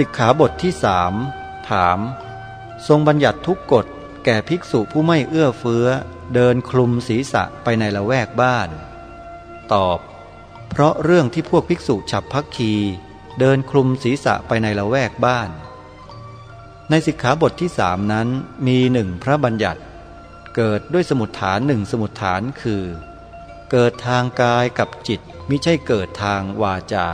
สิกขาบทที่สามถาม ทรงบัญญัติทุกกฎแก่ภิกษุผู้ไม่เอื้อเฟื้อ เดินคลุมศีรษะไปในละแวกบ้าน ตอบ เพราะเรื่องที่พวกภิกษุฉับพักคีเดินคลุมศีรษะไปในละแวกบ้าน ในสิกขาบทที่สามนั้นมีหนึ่งพระบัญญัติ เกิดด้วยสมุดฐานหนึ่งสมุดฐานคือ เกิดทางกายกับจิตมิใช่เกิดทางวาจา